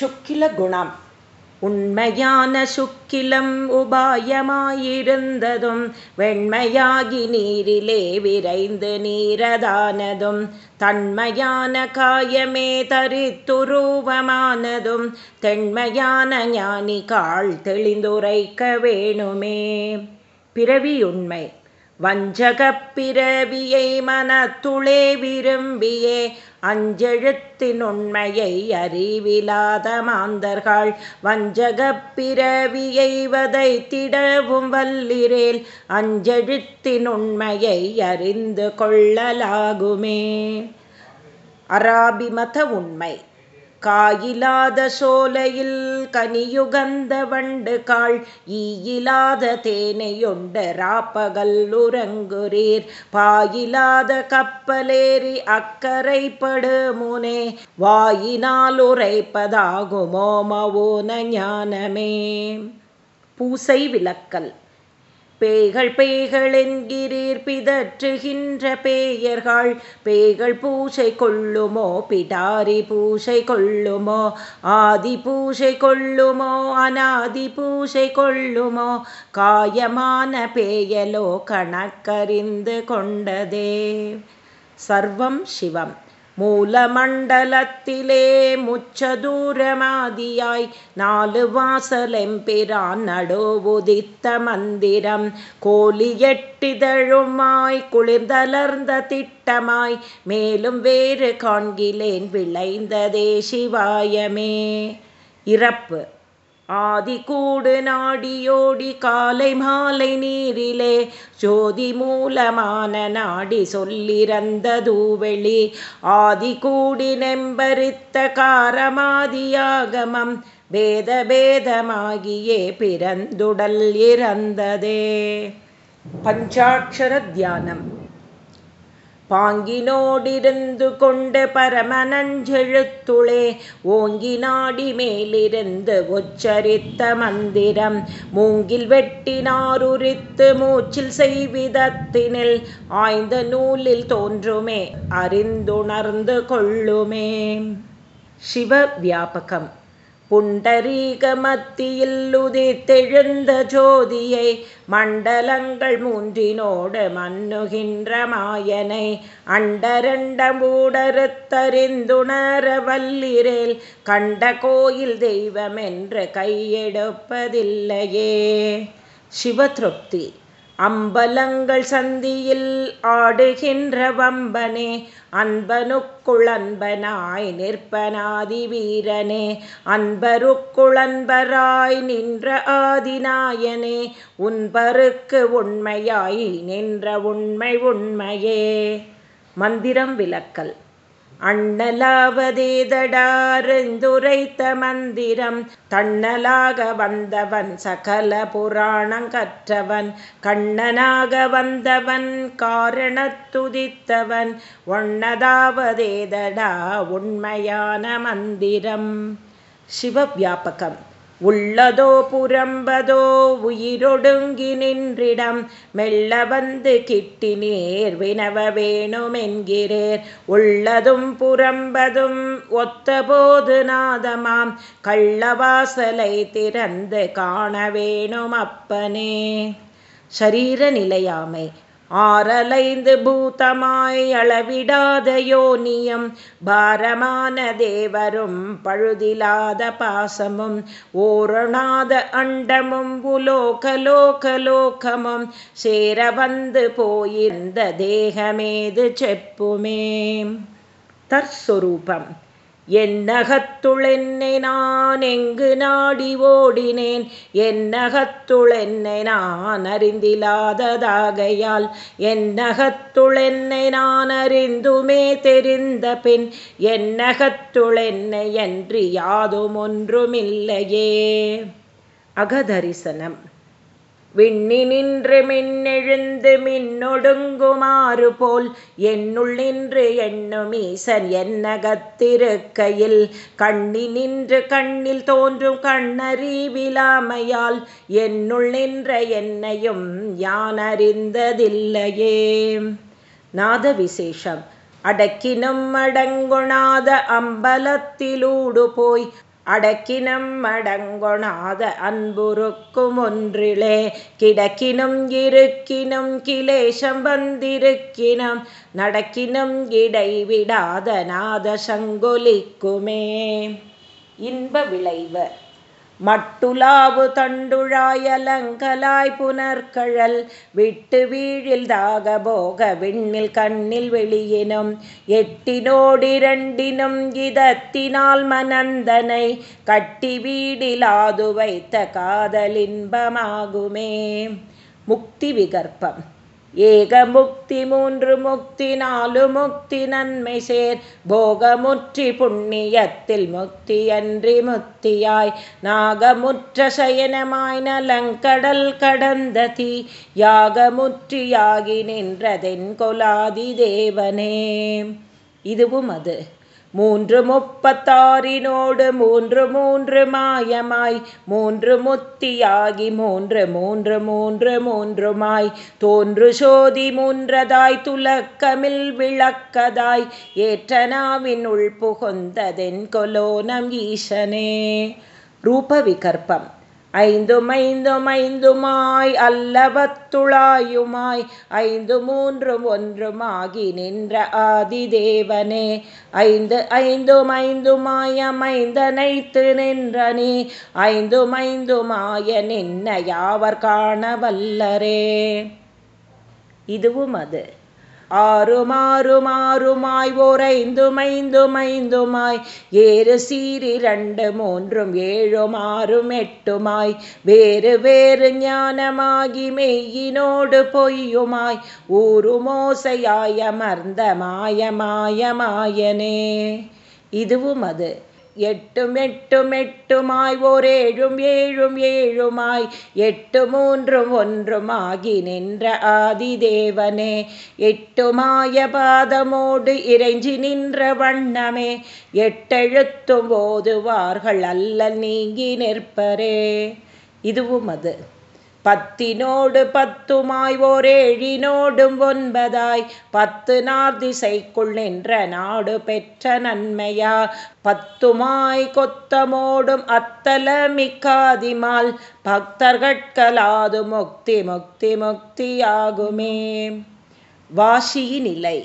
சுக்கிலகுணம் உண்மையான சுக்கிலம் உபாயமாயிருந்ததும் வெண்மையாகி நீரிலே விரைந்து நீரதானதும் தன்மையான காயமே தரித்துருவமானதும் தென்மையான ஞானி கால் தெளிந்துரைக்க வேணுமே. பிறவி உண்மை வஞ்சகப் பிறவியை மனத்துளே விரும்பியே அஞ்செழுத்தின் உண்மையை அறிவிலாத மாந்தர்கள் வஞ்சகப் பிறவியை வதைத்திடவும் வல்லிரேல் அஞ்செழுத்தின் உண்மையை அறிந்து கொள்ளலாகுமே. அராபிமத உண்மை. காயிலாத சோலையில் கனியுகந்த வண்டு காள் ஈயிலாத தேனையொண்ட ராப்பகல் உறங்குரீர் பாயிலாத கப்பலேறி அக்கரைப்படு முனே வாயினால் உரைப்பதாகுமோ மவோன ஞானமே. பூசை விளக்கல். பேய்கள் பேய்கள் என்கிறீர் பிதற்றுகின்ற பேயர்கள். பேய்கள் பூசை கொள்ளுமோ பிடாரி பூசை கொள்ளுமோ ஆதி பூசை கொள்ளுமோ அனாதி பூசை கொள்ளுமோ காயமான பேயலோ கணக்கறிந்து கொண்டதே. சர்வம் சிவம். மூலமண்டலத்திலே முச்சதூரமாதியாய் நாலு வாசலெம்பிரான் நடுவுதித்த மந்திரம். கோலி எட்டிதழுமாய் குளிர்ந்தலர்ந்த திட்டமாய் மேலும் வேறு காண்கிலேன் விளைந்ததே சிவாயமே. இறப்பு. ஆதி கூடு நாடியோடி காலை மாலை நீரிலே ஜோதி மூலமான நாடி சொல்லிறந்த தூவெளி. ஆதி கூடி நெம்பரித்த காரமாதியாகமம் பேத பேதமாகியே பிறந்துடல் இறந்ததே. பஞ்சாட்சர தியானம். பாங்கினோடிருந்து கொண்டு பரமனஞ்செழுத்துளே ஓங்கி நாடி மேலிருந்து உச்சரித்த மந்திரம். மூங்கில் வெட்டினாருரித்து மூச்சில் செய்விதத்தினில் ஆய்ந்த நூலில் தோன்றுமே அறிந்துணர்ந்து கொள்ளுமே. சிவ வியாபகம் புண்டரீக மத்தியில் உதித்தெழுந்த ஜோதியை மண்டலங்கள் மூன்றினோடு மன்னுகின்ற மாயனை அண்டரண்டமூடறுத்தறிந்துணர வல்லிரேல் கண்ட கோயில் தெய்வமென்று கையெடுப்பதில்லையே. சிவதிருப்தி அம்பலங்கள் சந்தியில் ஆடுகின்ற வம்பனே அன்பனுக்குளன்பனாய் நிற்பனாதி வீரனே அன்பருக்குளன்பராய் நின்ற ஆதிநாயனே உன்பருக்கு உண்மையாய் நின்ற உண்மை உண்மையே. மந்திரம் விளக்கல். அண்ணலாவதேதடாரெந்துரைத்த மந்திரம். தண்ணலாக வந்தவன் சகல புராணங் கற்றவன். கண்ணனாக வந்தவன் காரணத்துதித்தவன் ஒன்னதாவதேதடா உண்மையான மந்திரம். சிவவியாபகம் உள்ளதோ புறம்பதோ உயிரொடுங்கி நின்றிடம் மெல்ல வந்து கிட்டி நேர் வினவ வேணுமென்கிறேர். உள்ளதும் புறம்பதும் ஒத்தபோது நாதமாம் கள்ளவாசலை திறந்து காண வேணும் அப்பனே சரீர நிலையாமை ஆறலைந்து பூதமாய் அளவிடாத யோனியம் பாரமான தேவரும் பழுதிலாத பாசமும் ஓரணாத அண்டமும் உலோகலோகலோகமும் சேர வந்து போயிருந்த தேகமேது செப்புமே. தற்ஸ்வரூபம். என்னகத்துளென்னை நான் எங்கு நாடி ஓடினேன்? என்னகத்துளென்னை நான் அறிந்திலாததாகையால் என்னகத்துளென்னை நான் அறிந்துமே தெரிந்த பின் என்னகத்துளென்னை என்று யாதும் ஒன்றுமில்லையே. அகதரிசனம். விண்ணி நின்று மின்னெழுந்து மின்னொடுங்குமாறு போல் என்னுள் நின்று எண்ணும் ஈசன் என்னகத்திருக்கையில். கண்ணி நின்று கண்ணில் தோன்றும் கண்ணறிவிலாமையால் என்னுள் நின்ற என்னையும் யான் அறிந்ததில்லையே நாத விசேஷம் அடக்கினும் அடங்குணாத அம்பலத்திலூடு போய் அடக்கினம் மடங்கொணாத அன்புருக்கும் ஒன்றிலே கிடக்கினும் இருக்கினும் கிளேஷம் வந்திருக்கினம் நடக்கினும் இடைவிடாத நாத சங்கொலிக்குமே இன்ப விளைவு. மட்டுலாவு தண்டுழாயலங்கலாய் புனர்கழல் விட்டு வீழில் தாகபோக விண்ணில் கண்ணில் வெளியினும் எட்டினோடிரண்டினும் இதத்தினால் மனந்தனை கட்டி வீடிலாது வைத்த காதலின்பமாகுமே. முக்தி விகற்பம். ஏக முக்தி மூன்று முக்தி நாலு முக்தி நன்மை சேர். போகமுற்றி புண்ணியத்தில் முக்தி அன்றி முத்தியாய் நாகமுற்ற சயனமாய் நலங்கடல் கடந்த தீ. யாகமுற்றியாகி நின்றதென் கொலாதி தேவனே. இதுவும் அது. மூன்று முப்பத்தாறினோடு மூன்று மூன்று மாயமாய் மூன்று முத்தியாகி மூன்று மூன்று மூன்று மூன்றுமாய். தோன்று சோதி மூன்றதாய் துலக்கமில் விளக்கதாய். ஏற்றனாவின் உள் புகுந்ததென் கொலோனம் ஈசனே. ரூப விகற்பம். ஐந்துமைந்துமைந்துமாய் அல்லவத்துளாயுமாய். ஐந்து மூன்றும் ஒன்றுமாகி நின்ற ஆதிதேவனே ஐந்து ஐந்துமைந்துமாய மைந்தனைத்து நின்றனே ஐந்துமைந்துமாய நின்ன யாவர் காணவல்லரே இதுவும் அது. ஆறுமாறுமாறுமாய் ஓரைந்துமைந்துமைந்துமாய் ஏறு சீரி ரெண்டு மூன்றும் ஏழும் ஆறும் எட்டுமாய் வேறு வேறு ஞானமாகி மெய்யினோடு பொய்யுமாய் ஊருமோசையாய மர்ந்த மாய இதுவும் அது. எட்டும் எட்டும் எட்டுமாய் ஓர் ஏழும் ஏழும் ஏழுமாய் எட்டு மூன்றும் ஒன்றுமாகி நின்ற ஆதிதேவனே. எட்டுமாய பாதமோடு இறைஞ்சி நின்ற வண்ணமே எட்டெழுத்தும் போதுவார்கள் அல்ல நீங்கி நிற்பரே. இதுவும் அது. பத்தினோடு பத்துமாய் ஓரேழினோடும் ஒன்பதாய் பத்து நார் திசைக்குள் நின்ற நாடு பெற்ற நன்மையா? பத்துமாய் கொத்தமோடும் அத்தல மிக்காதிமால் பக்தர்கட்கலாது முக்தி முக்தி முக்தியாகுமே. வாசியினிலை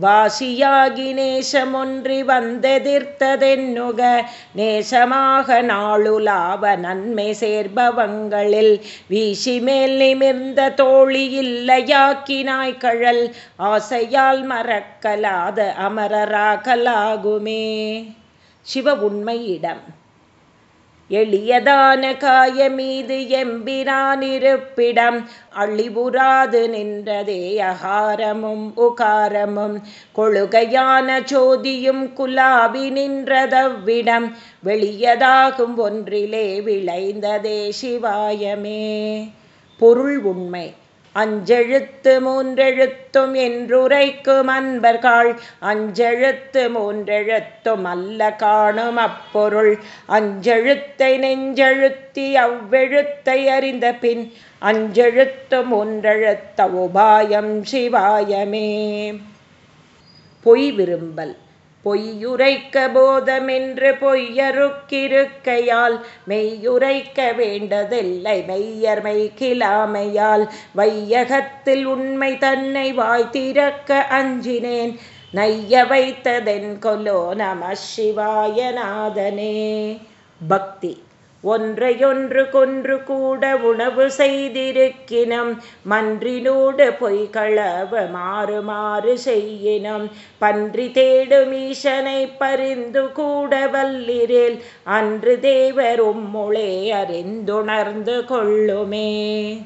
வாசியாகி நேசமொன்றி வந்தெதிர்த்ததென்னுக நேசமாக நாளுலாவ நன்மை சேர்பவங்களில் வீசி மேல் நிமிர்ந்த தோழி இல்லையாக்கினாய் கழல் ஆசையால் மறக்கலாத அமரராகலாகுமே. சிவ உண்மையிடம் எளியதான காயமீது எம்பிரானிருப்பிடம் அழிவுறாது நின்றதே அகாரமும் உகாரமும். கொழுகையான ஜோதியும் குலாபி நின்றதவ்விடம் வெளியதாகும் ஒன்றிலே விளைந்ததே சிவாயமே. பொருள் உண்மை. அஞ்செழுத்து மூன்றெழுத்தும் என்றுரைக்கும் அன்பர்கள். அஞ்செழுத்து மூன்றெழுத்தும் அல்ல காணும் அப்பொருள். அஞ்செழுத்தை நெஞ்செழுத்தி அவ்வெழுத்தை அறிந்த பின் அஞ்செழுத்து மூன்றெழுத்த உபாயம் சிவாயமே. பொய் விரும்பல். பொய்யுரைக்க போதமென்று பொய்யருக்கிருக்கையால் மெய்யுரைக்க வேண்டதில்லை மெய்யர் மெய்கிலாமையால் வையகத்தில் உண்மை தன்னை வாய்த்திறக்க அஞ்சினேன் நைய வைத்ததென் கொலோ நம சிவாயநாதனே பக்தி. ஒன்றையொன்று கொன்று கூட உணவு செய்திருக்கினம். மன்றினோடு பொய்களவ மாறு மாறு செய்யினம். பன்றி தேடும் ஈசனை பரிந்து கூட வல்லிரேல். அன்று தேவர் உம்முளே அறிந்துணர்ந்து கொள்ளுமே.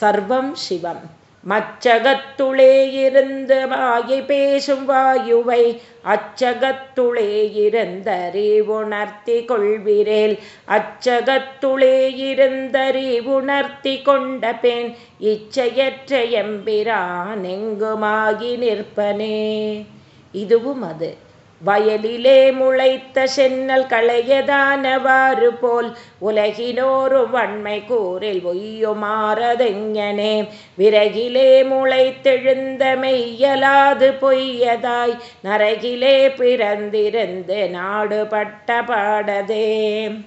சர்வம் சிவம். மச்சகத்துளே இருந்த மாயை பேசும் வாயுவை அச்சகத்துளே இருந்தறிவுணர்த்தி கொள்விரேல். அச்சகத்துளே இருந்தறிவுணர்த்தி கொண்ட பெண் இச்சையற்ற எம்பிரான் எங்குமாகி நிற்பனே? இதுவும் அது. வயலிலே முளைத்த சென்னல் களையதானவாறு போல் உலகினோரும் வன்மை கூறில் ஒய்யுமாறதெங்கனே விறகிலே முளைத்தெழுந்த மெய்யலாது பொய்யதாய் நரகிலே பிறந்திருந்து நாடுபட்ட பாடதே.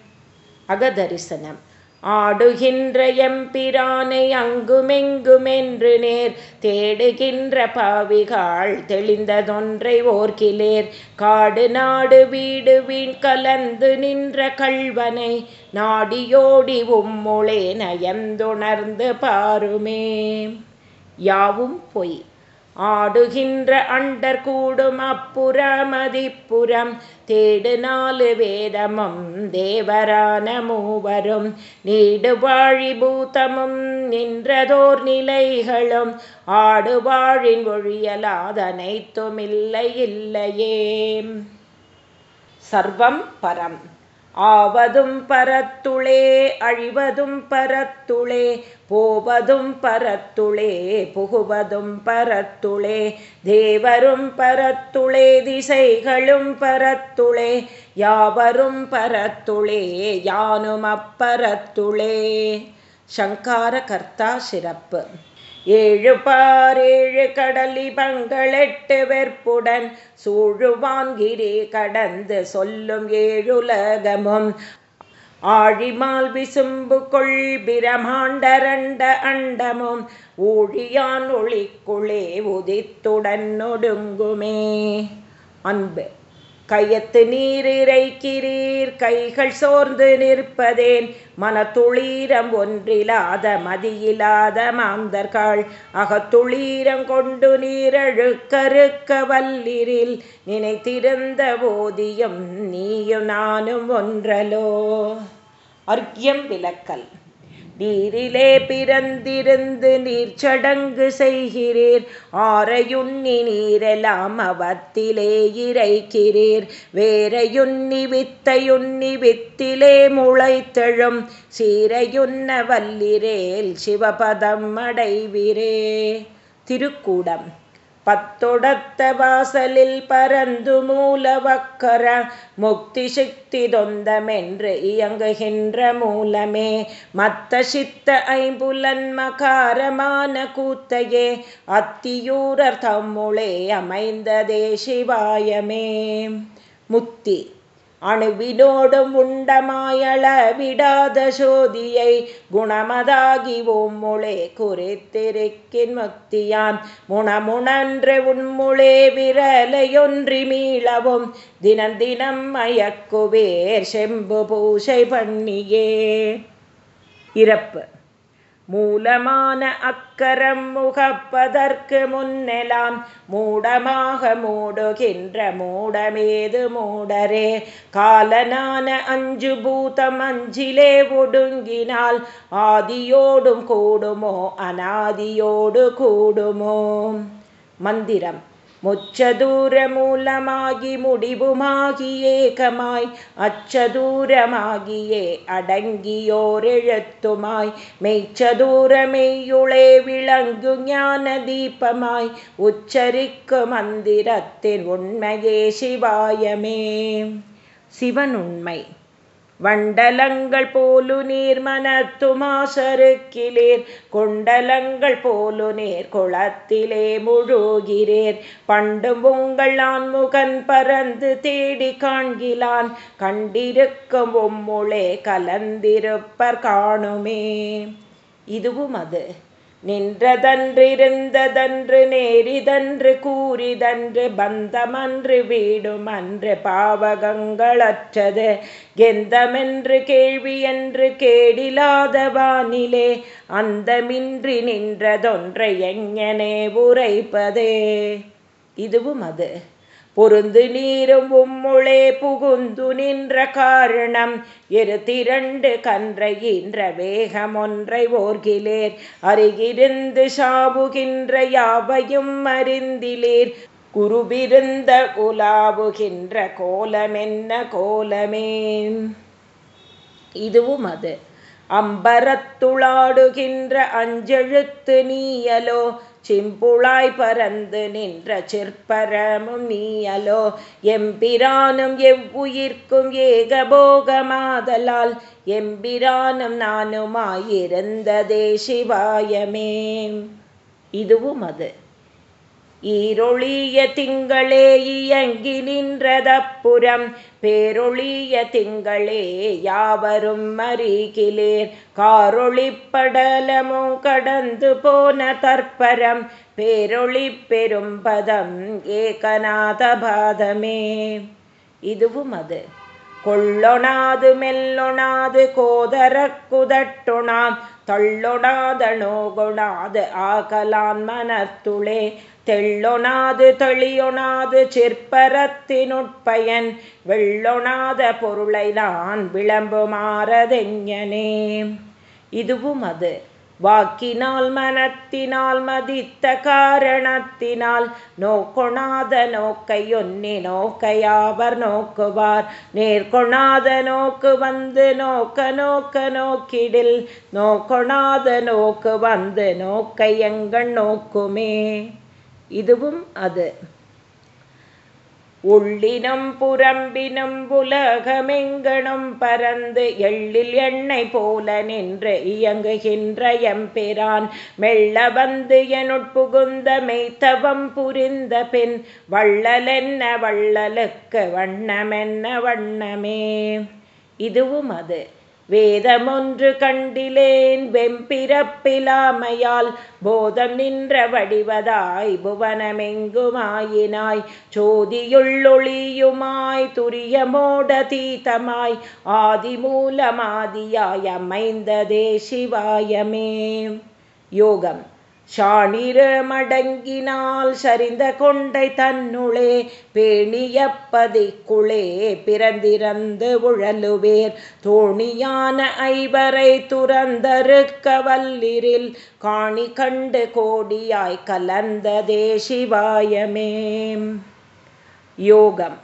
அகதரிசனம். ஆடுகின்ற எம்பிரானை அங்குமெங்குமென்று நேர் தேடுகின்ற பாவிகாள் தெளிந்ததொன்றை ஓர்கிலேர். காடு நாடு வீடு வீண் கலந்து நின்ற கள்வனை நாடியோடி உம்முளே நயந்துணர்ந்து பாருமே. யாவும் பொய். ஆடுகின்ற அண்டர் கூடும் அப்புறமதிப்புறம் தேடு நாலு வேதமும் தேவரான மூவரும் நீடு வாழி பூத்தமும் நின்றதோர் நிலைகளும் ஆடு வாழின் ஒழியலாதனைத்துமில்லை இல்லையே. சர்வம் பரம். ஆவதும் பரத்துளே அழிவதும் பரத்துளே போவதும் பரத்துளே புகுவதும் பரத்துளே தேவரும் பரத்துளே திசைகளும் பரத்துளே யாவரும் பரத்துளே யானும் அப்பரத்துளே. சங்கார கர்த்தா சிறப்பு. ஏழு பாரேழு கடலி பங்களெட்டு வெற்புடன் சூழுவான்கிரி கடந்து சொல்லும் ஏழுலகமும். ஆழிமால் விசும்பு கொள் பிரமாண்டரண்ட அண்டமும். ஊழியான் ஒளிக்குளே உதித்துடன் ஒடுங்குமே. அன்பு. கையத்து நீர் இறைக்கிறீர் கைகள் சோர்ந்து நிற்பதேன். மனத்துளீரம் ஒன்றிலாத மதியிலாத மாந்தர்கள் அகத்துளீரம் கொண்டு நீரழுக்கருக்க வல்லிரில் நினைத்திருந்த போதியும் நீயும் நானும் ஒன்றலோ? அர்க்கியம் விளக்கல். நீரிலே பிறந்திருந்து நீர் சடங்கு செய்கிறீர். ஆரையுண்ணி நீரெல்லாம் அவத்திலே இறைக்கிறீர். வேறையுண்ணி வித்தையுண்ணி வித்திலே முளைத்தெழும். சீரையுண்ண வல்லிரேல் சிவபதம் அடைவிரே. திருக்கூடம். பத்தொடத்த வாசலில் பரந்து மூலவக்கர முக்தி சிக்தி தொந்தமென்று இயங்குகின்ற மூலமே. மத்த சித்த ஐம்புலன் மகாரமான கூத்தையே அத்தியூரர் தம்முளே அமைந்ததே சிவாயமே. முத்தி அணுவினோடும் உண்டமாயள விடாத சோதியை குணமதாகி ஓம்முளே குறைத்திருக்கின் முக்தியான் முணமுணன்று உண்முளே விரலையொன்றி மீளவும் தினம் தினம் மயக்குவேர் செம்பு பூசை பண்ணியே. இறப்பு. மூலமான அக்கரம் முகப்பதற்கு முன்னெலாம் மூடமாக மூடுகின்ற மூடமேது மூடரே. காலனான அஞ்சு பூதம் அஞ்சிலே ஒடுங்கினால் ஆதியோடும் கூடுமோ அனாதியோடு கூடுமோ? மந்திரம். முச்சதூர மூலமாகி முடிவுமாகி ஏகமாய் அச்சதூரமாகியே அடங்கியோரெழுத்துமாய். மெய்ச்சதூர மெய்யுளே விளங்கு ஞான தீபமாய் உச்சரிக்கு மந்திரத்தின் உண்மையே சிவாயமே. சிவனுண்மை வண்டலங்கள் போலு நீர் மனத்துமாசருக்கிலேர் கொண்டலங்கள் போலு நேர் குளத்திலே முழுகிறேர். பண்டும் உங்கள் ஆண்முகன் பறந்து தேடி காண்கிலான். கண்டிருக்கும் உம்முளே கலந்திருப்பர் காணுமே. இதுவும் அது. நின்றதன்றிருந்ததன்று நேரிதன்று கூறிதன்று பந்தமன்று வீடுமன்று பாவகங்களற்றது கெந்தமென்று கேள்வி என்று கேடிலாத வானிலே அந்தமின்றி நின்றதொன்றை எங்கனே உரைப்பதே. இதுவும் அது. பொருந்து நீரும் உம்முளே புகுந்து நின்ற காரணம். இரு திரண்டு கன்றையின்ற வேகமொன்றை ஓர்கிலேர். அருகிருந்து சாவுகின்ற யாவையும் அறிந்திலேர். குருபிருந்த உலாவுகின்ற கோலமென்ன கோலமே? இதுவும் அது. அம்பரத்துளாடுகின்ற அஞ்செழுத்து நீயலோ? சிம்புளாய் பறந்து நின்ற சிற்பரமும் நீயலோ எம்பிரானும் எவ்வுயிர்க்கும் ஏகபோகமாதலால் எம்பிரானும் நானுமாயிருந்ததே சிவாயமே. இதுவும் அது. ஈரொளிய திங்களே இயங்கி நின்றதப்புறம் பேரொளிய திங்களே யாவரும் மறிகிலேர் காரொளிப்படலமோ கடந்து போன தற்பரம் பேரொளி பெரும்பதம் ஏகநாத பாதமே. இதுவும் அது. கொள்ளொணாது மெல்லொணாது கோதர குதட்டொணாம் தள்ளொணாத நோகொணாது ஆகலான் மனத்துளே தெள்ளொணாது தெளியொணாது சிற்பரத்தினுட்பயன் வெள்ளொணாத பொருளை நான் விளம்புமாறதெஞ்ஞனே இதுவும் அது. வாக்கினால் மனத்தினால் மதித்த காரணத்தினால் நோக்கொணாத நோக்கை ஒன்னி நோக்கையாவர் நோக்குவார். நேர்கொணாத நோக்கு வந்து நோக்க நோக்க நோக்கிடில் நோக்கொணாத நோக்கு வந்து நோக்கை எங்கள் நோக்குமே. இதுவும் அது. உள்ளினம் புறம்பினம் உலகமெங்கனும் பறந்து எள்ளில் எண்ணெய் போல நின்று இயங்குகின்ற எம்பிரான். மெல்ல வந்து எனுட்புகுந்த மெய்த்தவம் புரிந்த பின் வள்ளலென்ன வள்ளலுக்கு வண்ணமென்ன வண்ணமே. இதுவும் அது. வேதமொன்று கண்டிலேன் வெம்பிறப்பிலாமையால் போதம் நின்ற வடிவதாய் புவனமெங்குமாயினாய். சோதியுள்ளொளியுமாய் துரியமோட தீதமாய் ஆதிமூலமாதியாய் அமைந்ததே சிவாயமே. யோகம். சாணிர மடங்கினால் சரிந்த கொண்டை தன்னுளே பேணியப்பதிக்குளே பிறந்திறந்து உழலுவேர். தோணியான ஐவரை துறந்தருக்க வல்லிரில் காணி கண்டு கோடியாய் கலந்ததே சிவாயமே. யோகம்.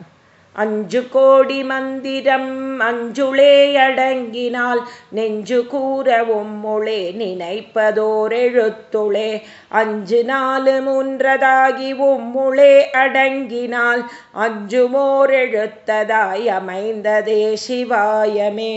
அஞ்சு கோடி மந்திரம் அஞ்சுளே அடங்கினால் நெஞ்சு கூறவும் மொழே நினைப்பதோர் எழுத்துளே அஞ்சு நாலு மூன்றதாகி உம்முளே அடங்கினால் அஞ்சுமோர் எழுத்ததாய் அமைந்ததே சிவாயமே.